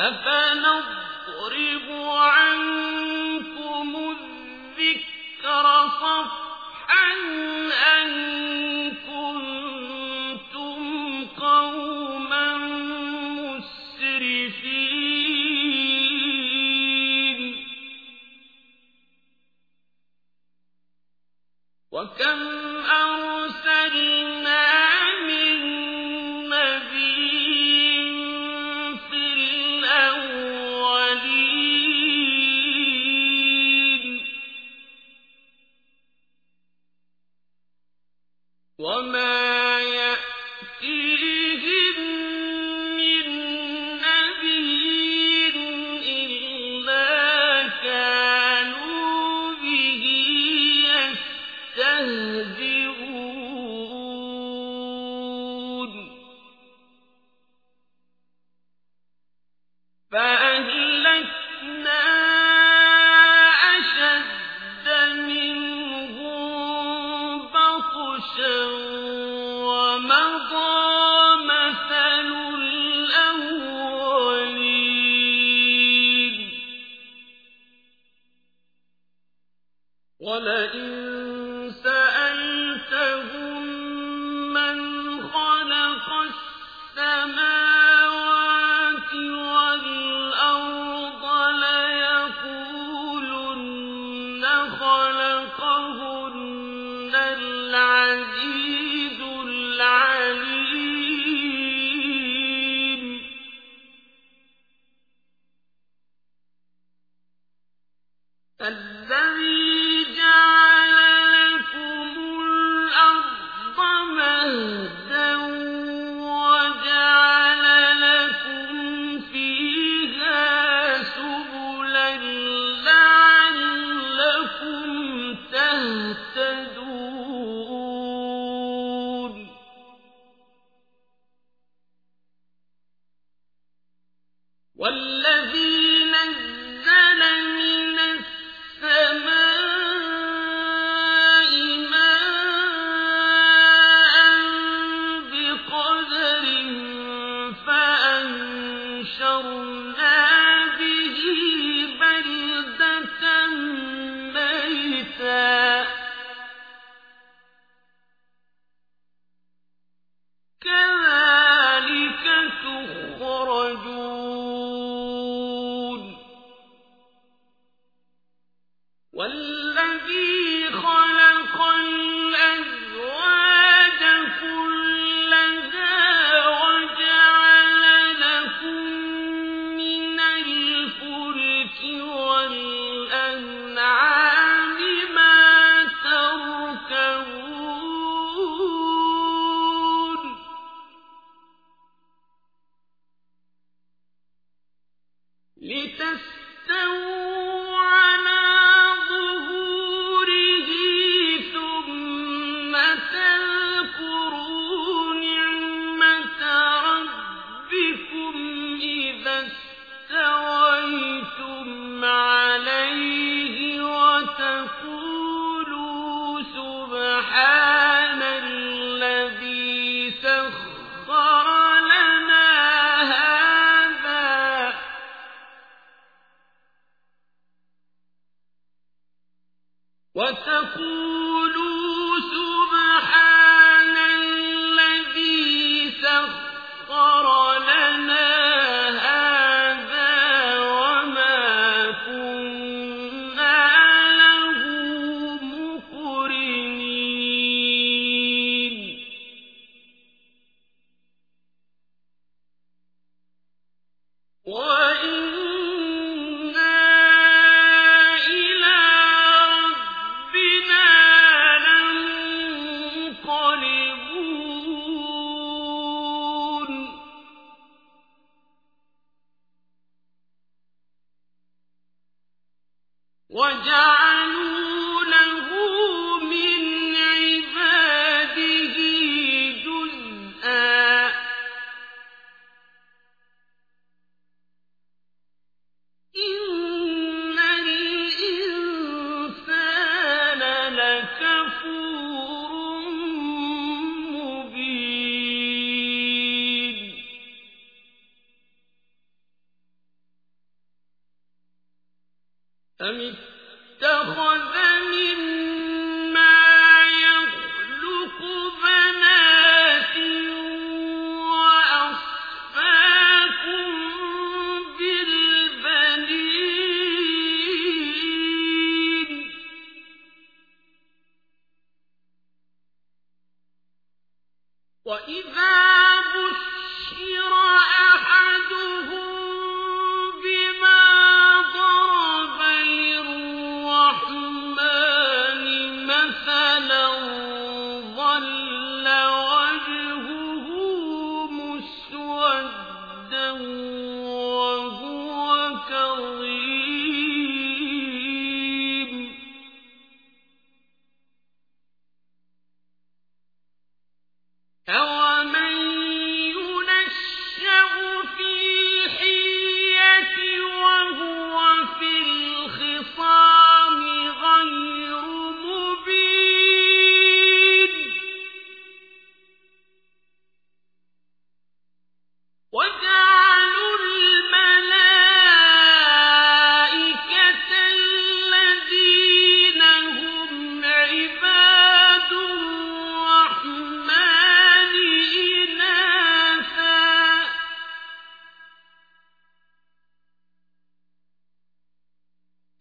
أفنضرب عنكم ولئن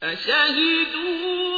أَشَهِدُوا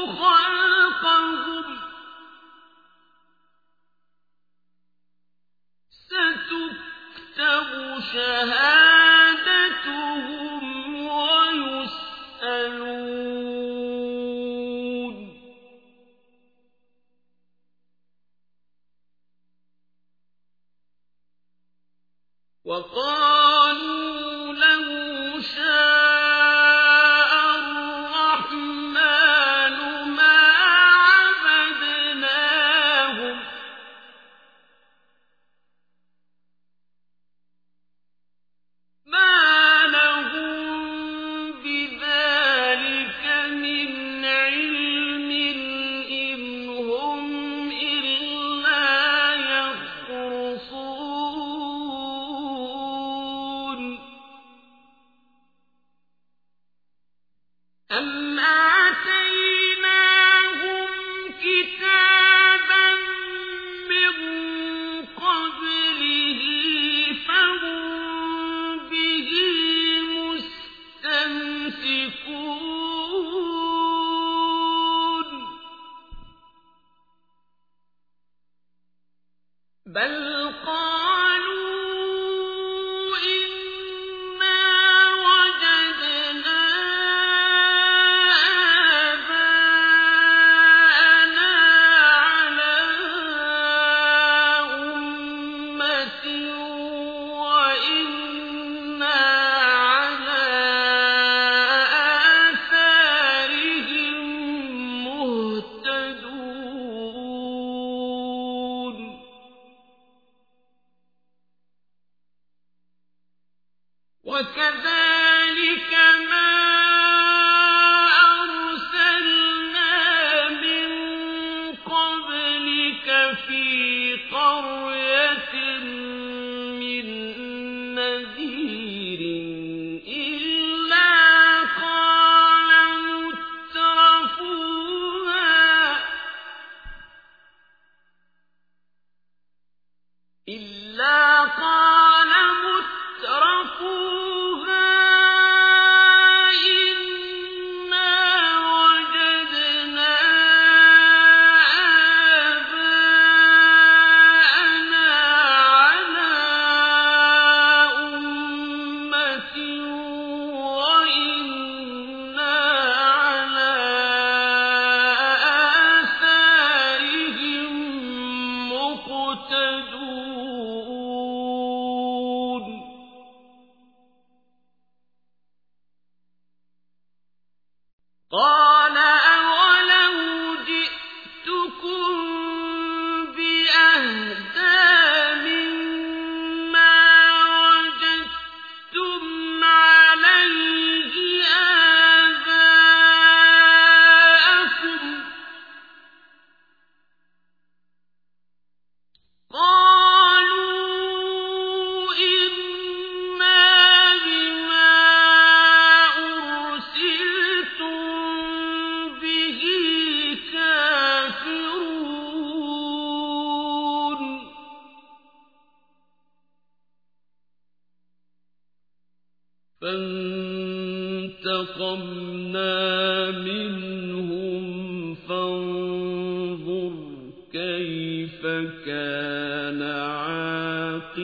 كيف كان عاقبة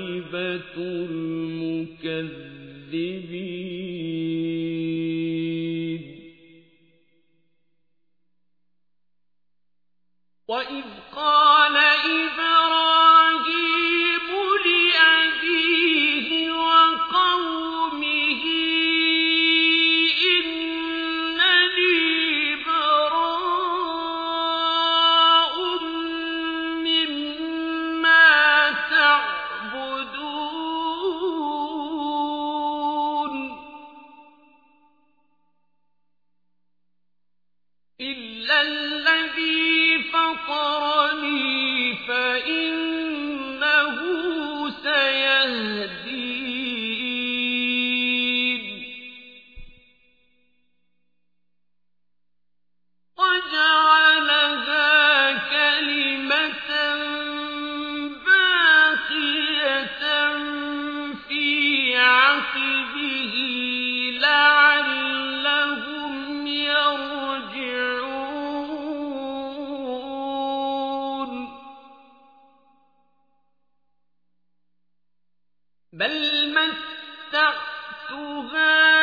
المكذبين. وإذ قال إذا بل متعت هؤلاء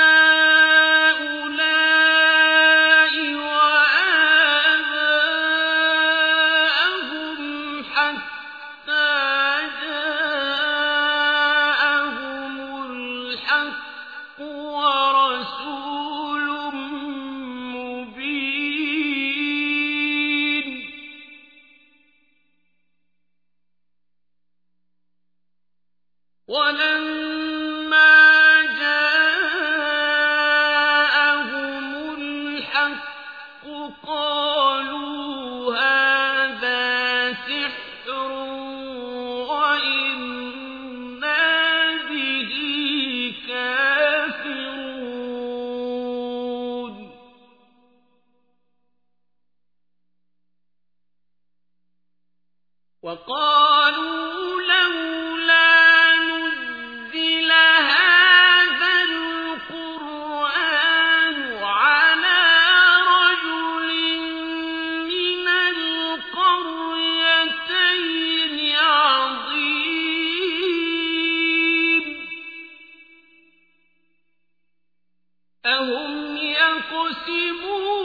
أهم يقسمون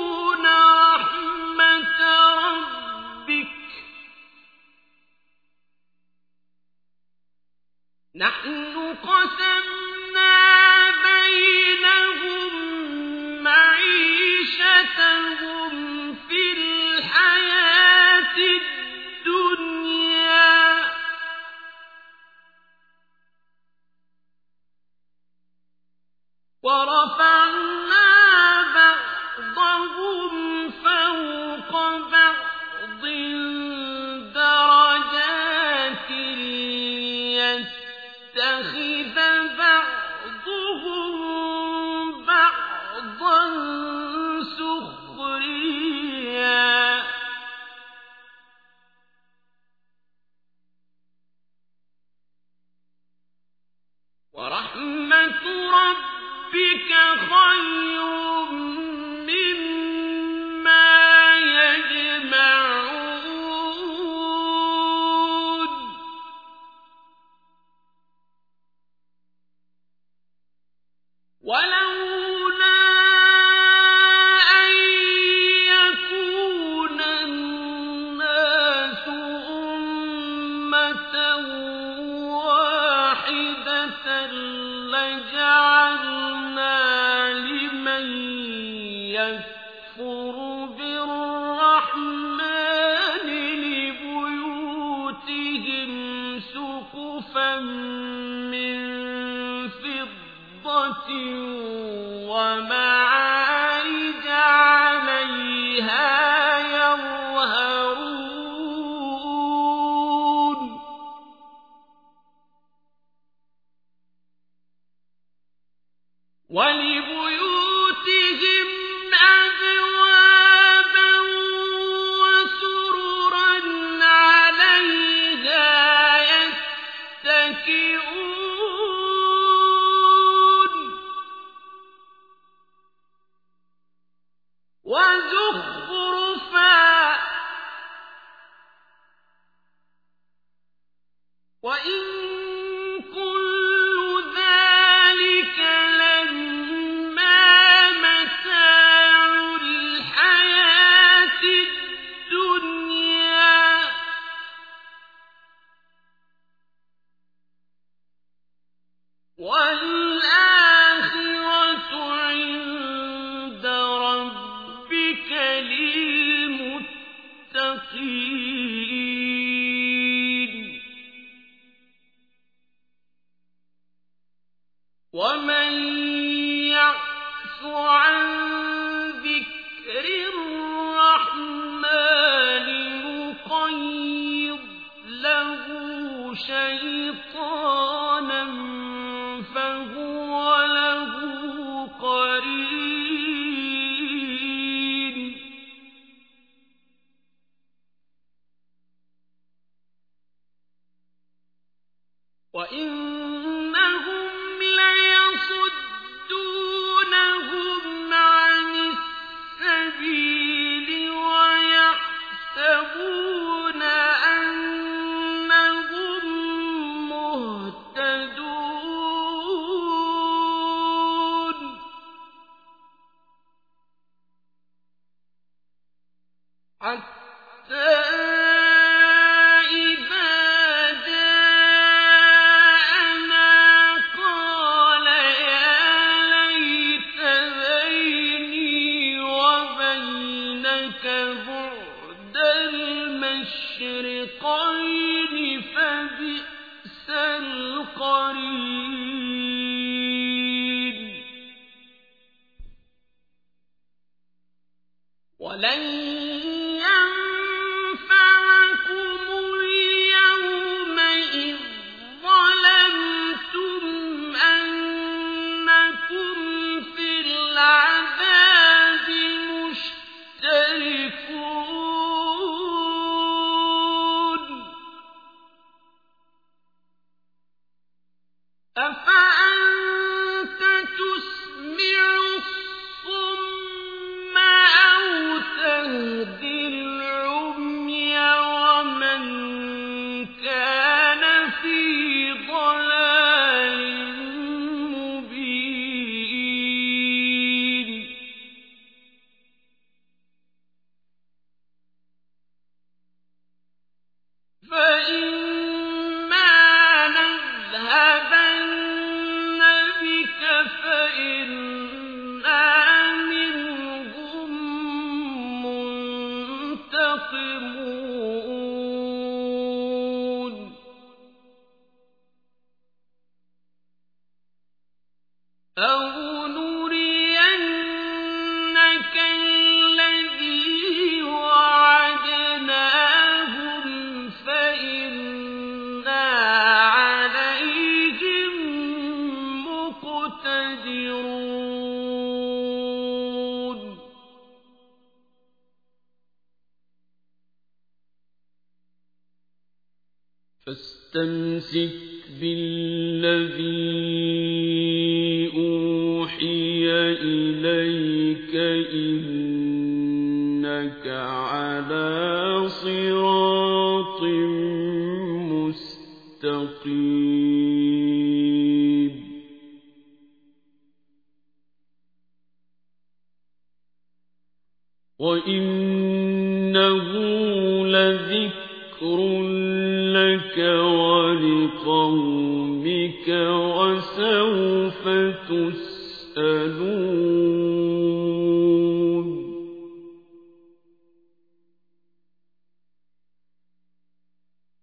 وسوف تسألون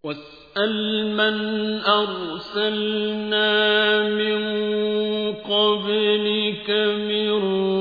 واسأل أرسلنا من قبلك من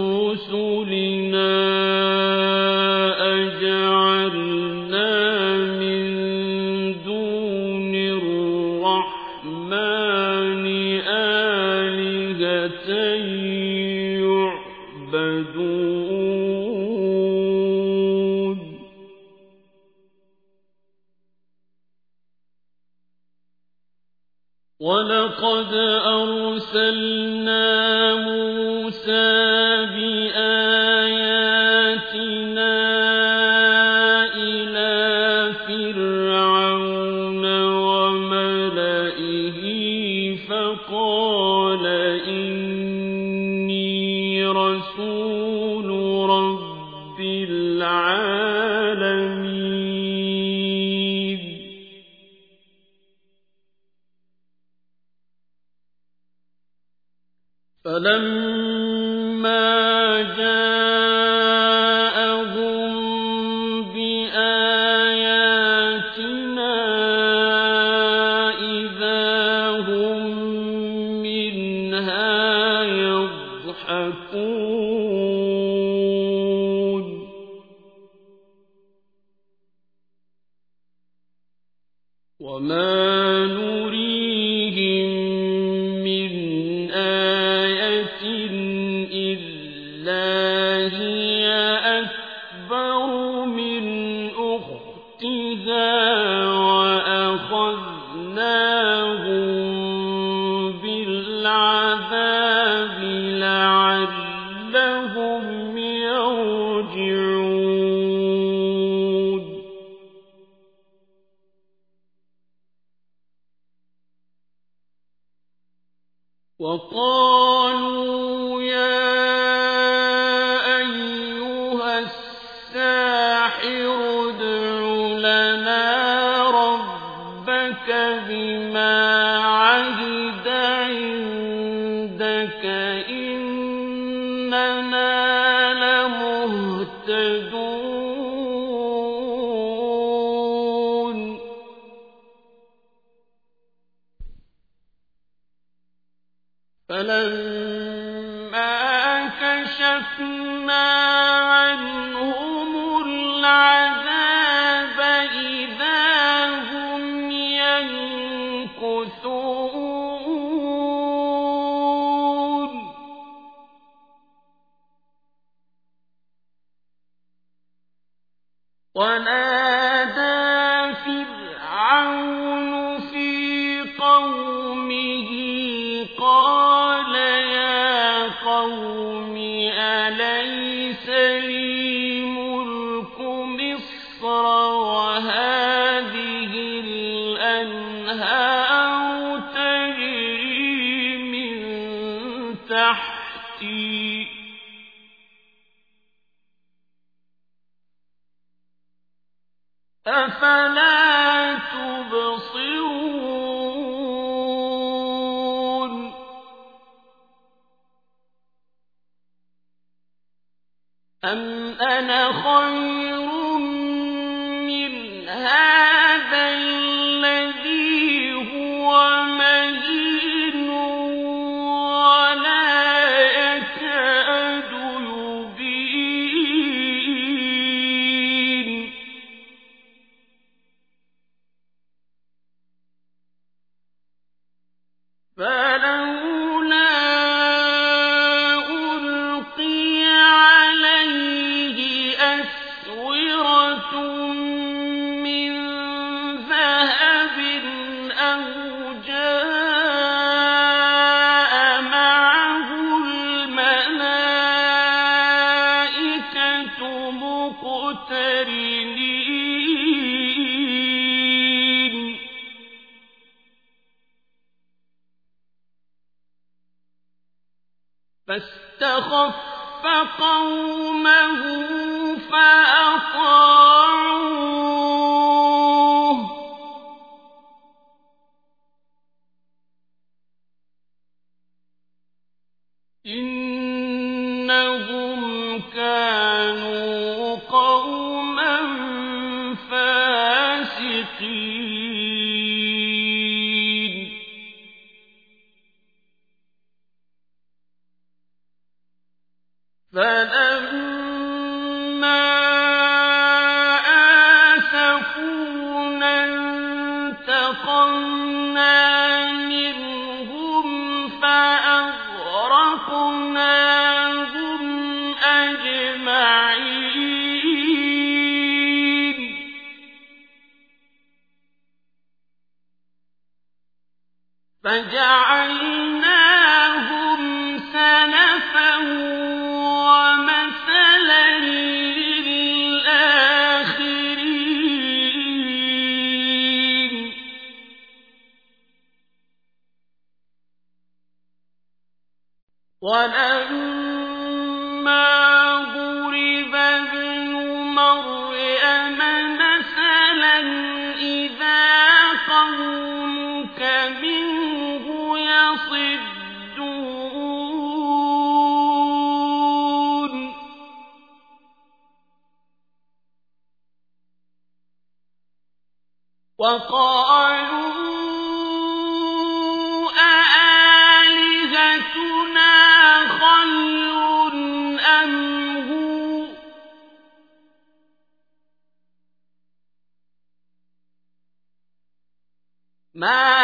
فلما فلما كشفنا ما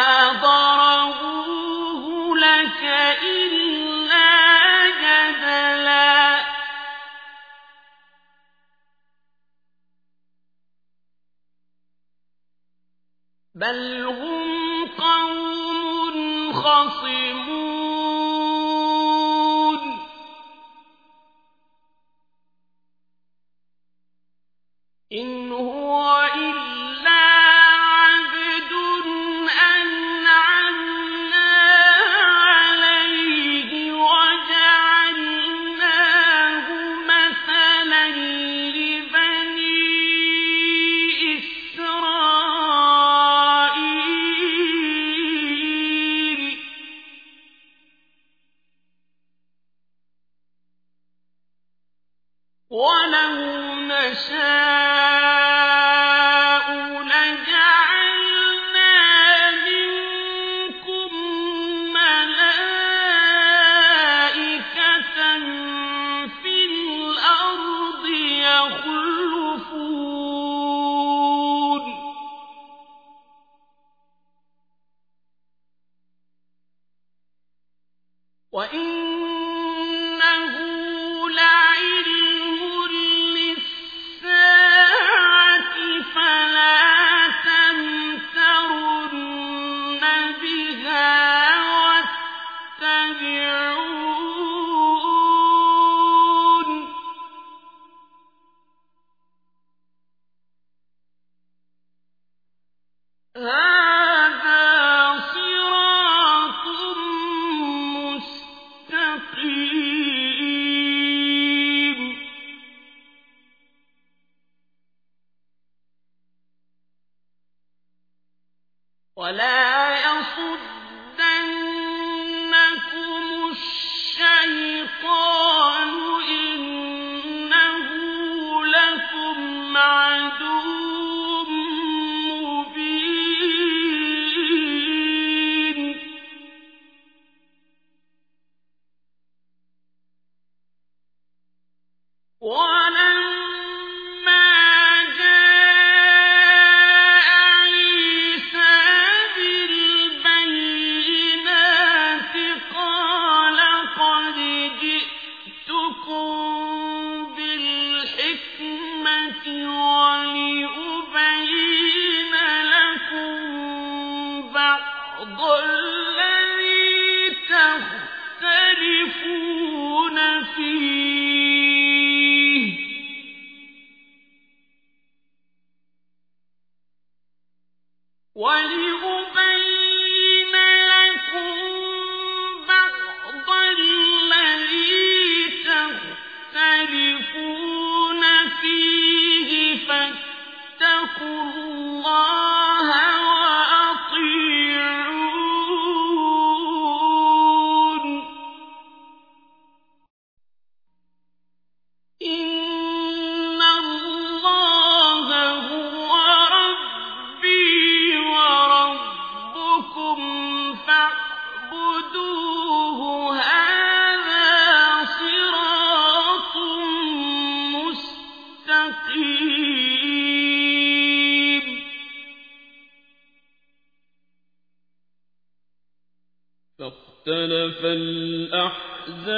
فاختلف الأحزاب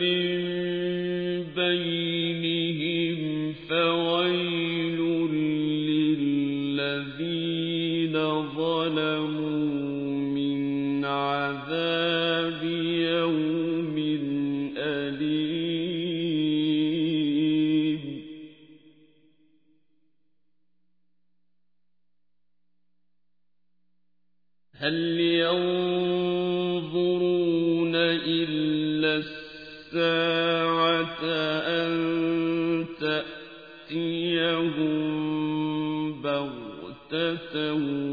من بينهم تَتَّقُونَ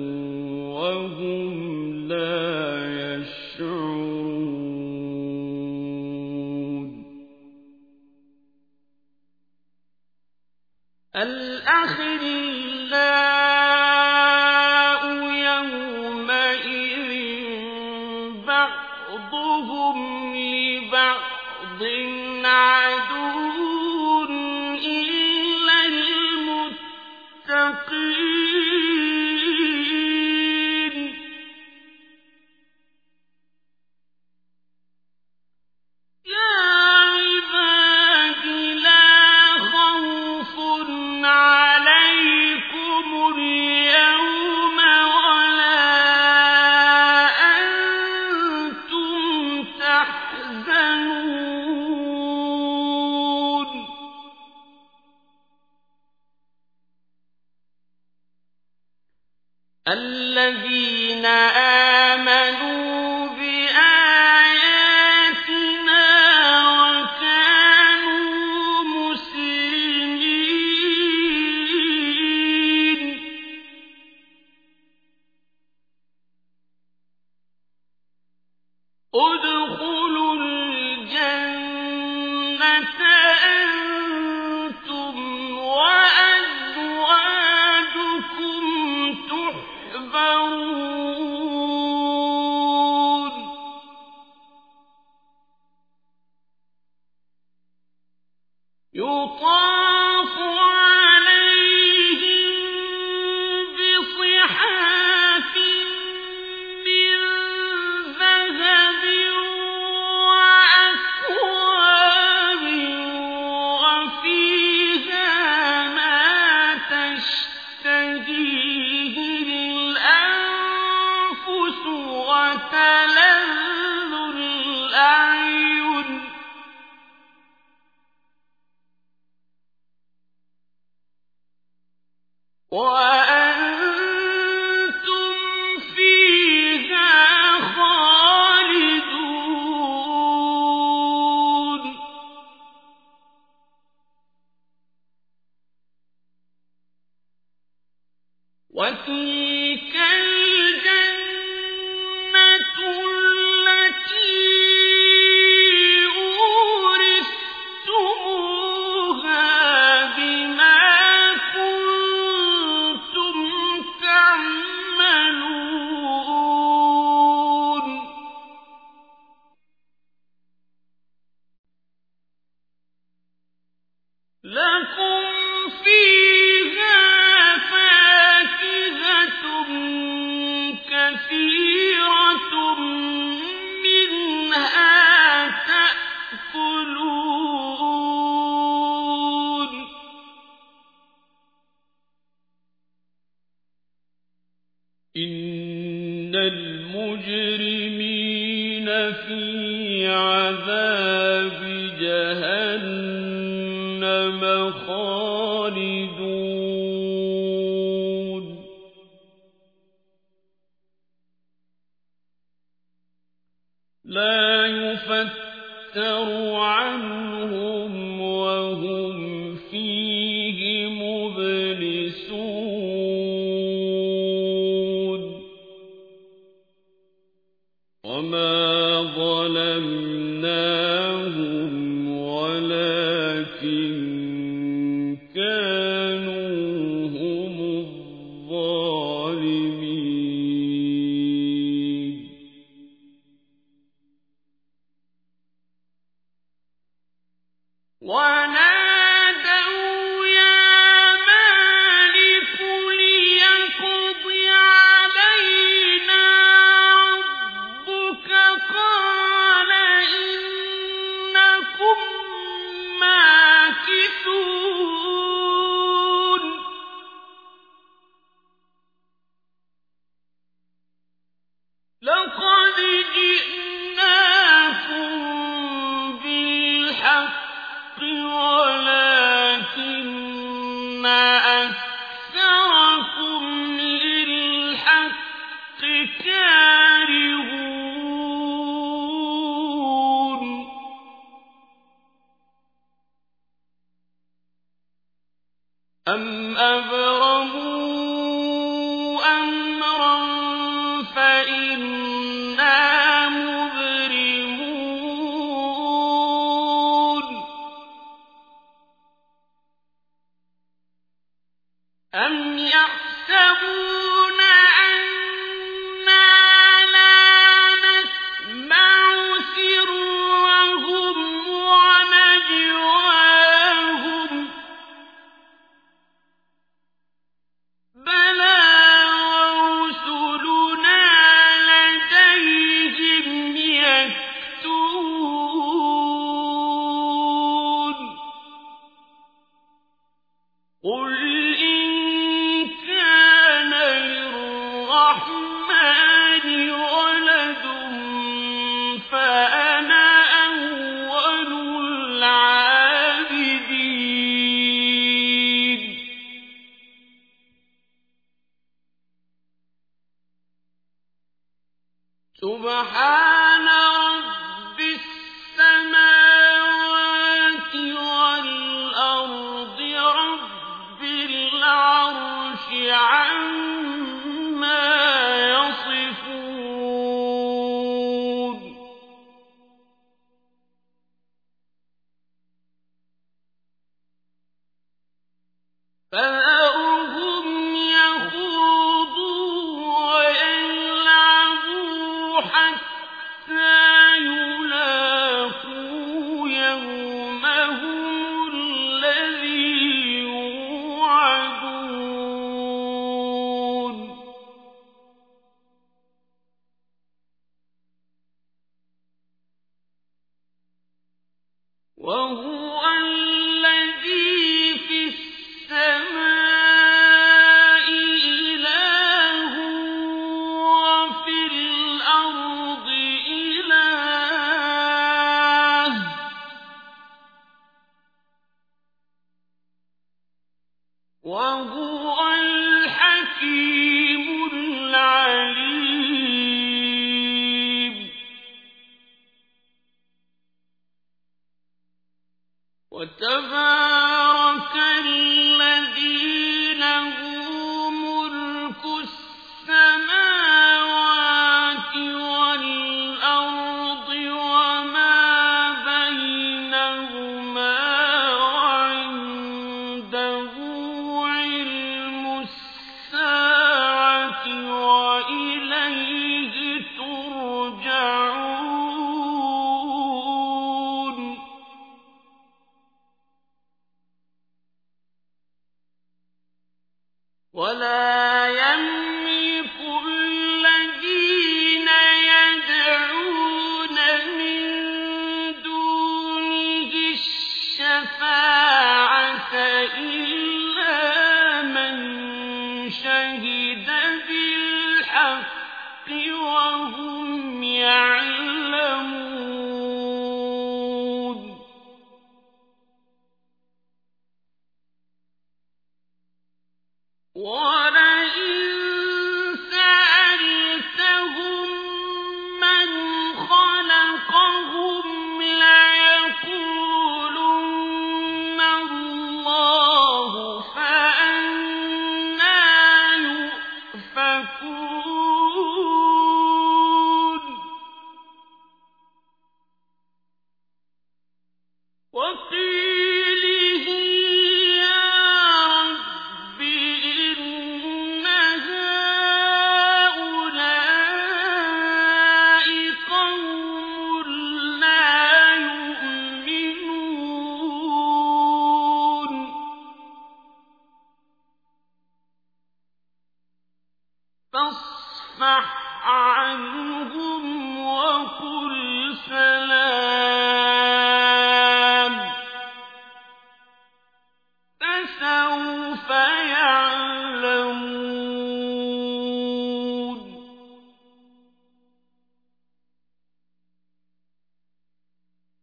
المجرمين في عذاب